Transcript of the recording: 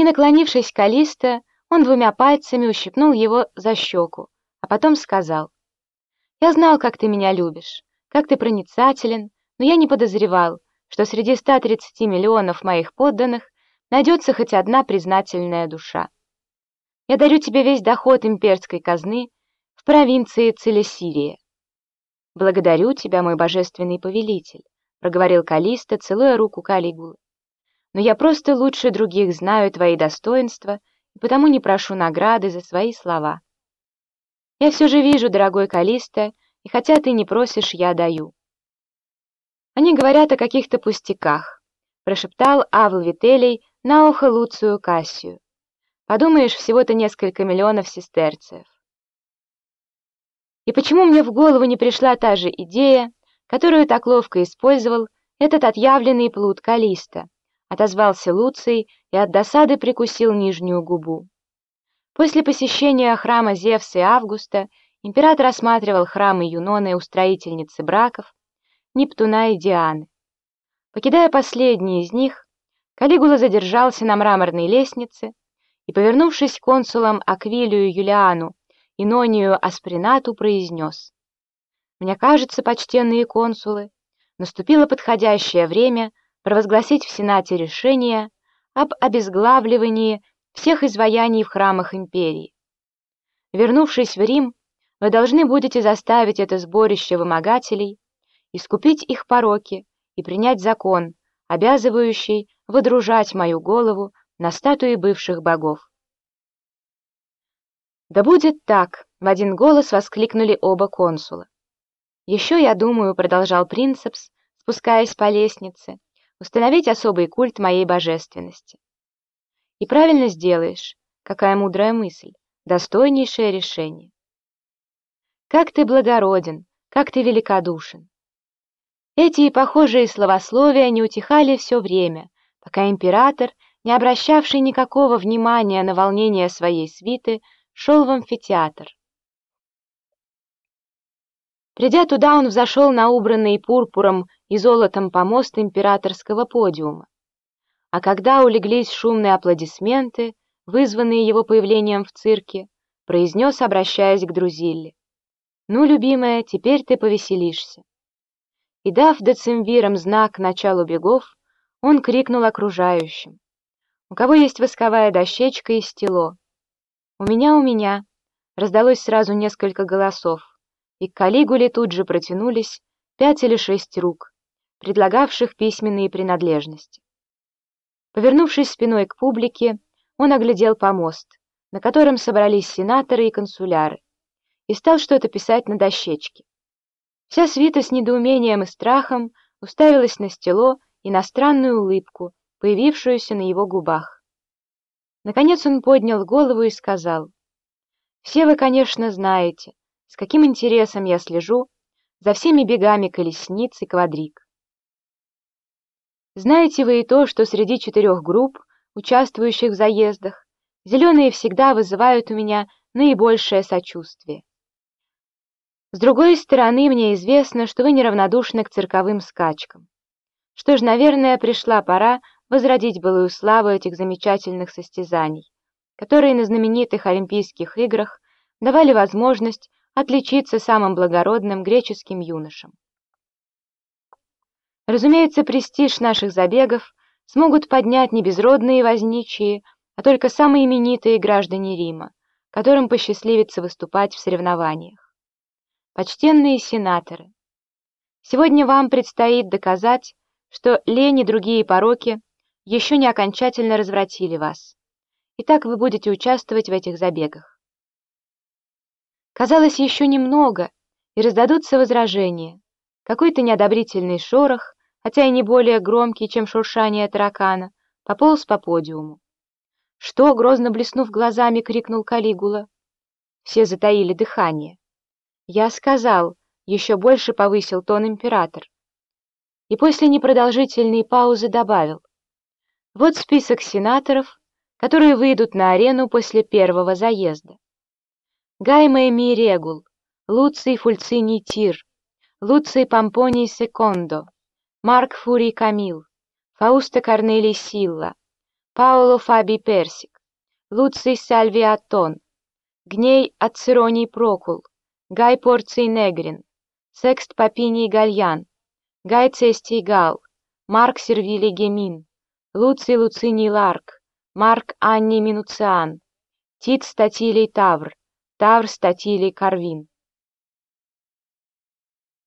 И, наклонившись к Калисто, он двумя пальцами ущипнул его за щеку, а потом сказал, «Я знал, как ты меня любишь, как ты проницателен, но я не подозревал, что среди 130 миллионов моих подданных найдется хоть одна признательная душа. Я дарю тебе весь доход имперской казны в провинции Целесирия. Благодарю тебя, мой божественный повелитель, проговорил Калиста, целуя руку Калигулы. Но я просто лучше других знаю твои достоинства и потому не прошу награды за свои слова. Я все же вижу, дорогой Калиста, и хотя ты не просишь, я даю. Они говорят о каких-то пустяках, прошептал Авл Вителий на ухо Луцию Кассию. Подумаешь, всего-то несколько миллионов сестерцев. И почему мне в голову не пришла та же идея, которую так ловко использовал этот отъявленный плут Калиста, отозвался Луций и от досады прикусил нижнюю губу. После посещения храма Зевса и Августа император осматривал храмы Юноны, устроительницы браков, Нептуна и Дианы. Покидая последний из них, Калигула задержался на мраморной лестнице и, повернувшись к консулам Аквилию Юлиану и Нонию Аспринату, произнес «Мне кажется, почтенные консулы, наступило подходящее время провозгласить в Сенате решение об обезглавливании всех изваяний в храмах империи. Вернувшись в Рим, вы должны будете заставить это сборище вымогателей искупить их пороки и принять закон, обязывающий выдружать мою голову на статуи бывших богов. «Да будет так!» — в один голос воскликнули оба консула. «Еще, я думаю, — продолжал Принцепс, спускаясь по лестнице, установить особый культ моей божественности. И правильно сделаешь. Какая мудрая мысль. Достойнейшее решение. Как ты благороден, как ты великодушен. Эти и похожие словословия не утихали все время, пока император, не обращавший никакого внимания на волнение своей свиты, шел в амфитеатр. Придя туда, он взошел на убранный пурпуром и золотом помост императорского подиума. А когда улеглись шумные аплодисменты, вызванные его появлением в цирке, произнес, обращаясь к Друзилле. «Ну, любимая, теперь ты повеселишься». И дав децимвирам знак началу бегов, он крикнул окружающим. «У кого есть восковая дощечка и стело?» «У меня, у меня!» Раздалось сразу несколько голосов, и к Калигуле тут же протянулись пять или шесть рук, предлагавших письменные принадлежности. Повернувшись спиной к публике, он оглядел помост, на котором собрались сенаторы и консуляры, и стал что-то писать на дощечке. Вся свита с недоумением и страхом уставилась на стело и на странную улыбку, появившуюся на его губах. Наконец он поднял голову и сказал, «Все вы, конечно, знаете, с каким интересом я слежу за всеми бегами колесниц и квадрик. Знаете вы и то, что среди четырех групп, участвующих в заездах, зеленые всегда вызывают у меня наибольшее сочувствие. С другой стороны, мне известно, что вы неравнодушны к цирковым скачкам. Что ж, наверное, пришла пора возродить былую славу этих замечательных состязаний, которые на знаменитых Олимпийских играх давали возможность отличиться самым благородным греческим юношам. Разумеется, престиж наших забегов смогут поднять не безродные возничие, а только самые именитые граждане Рима, которым посчастливится выступать в соревнованиях. Почтенные сенаторы, сегодня вам предстоит доказать, что лень и другие пороки еще не окончательно развратили вас. Итак, вы будете участвовать в этих забегах. Казалось, еще немного, и раздадутся возражения. Какой-то неодобрительный шорох, хотя и не более громкий, чем шуршание таракана, пополз по подиуму. «Что?» — грозно блеснув глазами, крикнул Калигула. Все затаили дыхание. «Я сказал», — еще больше повысил тон император. И после непродолжительной паузы добавил. «Вот список сенаторов, которые выйдут на арену после первого заезда. Гайма Эми Регул, Луций Фульциний Тир, Луций Помпоний Секондо, Марк Фурий Камил, Фауста Корнелий Силла, Пауло Фабий Персик, Луций Сальвий Атон, Гней Ацероний Прокул, Гай Порций Негрин, Секст Папиний Гальян, Гай Цестий Гал, Марк Сервилий Гемин, Луций Луциний Ларк, Марк Анни Минуциан, Тит Статилий Тавр, Тавр Статилий Карвин.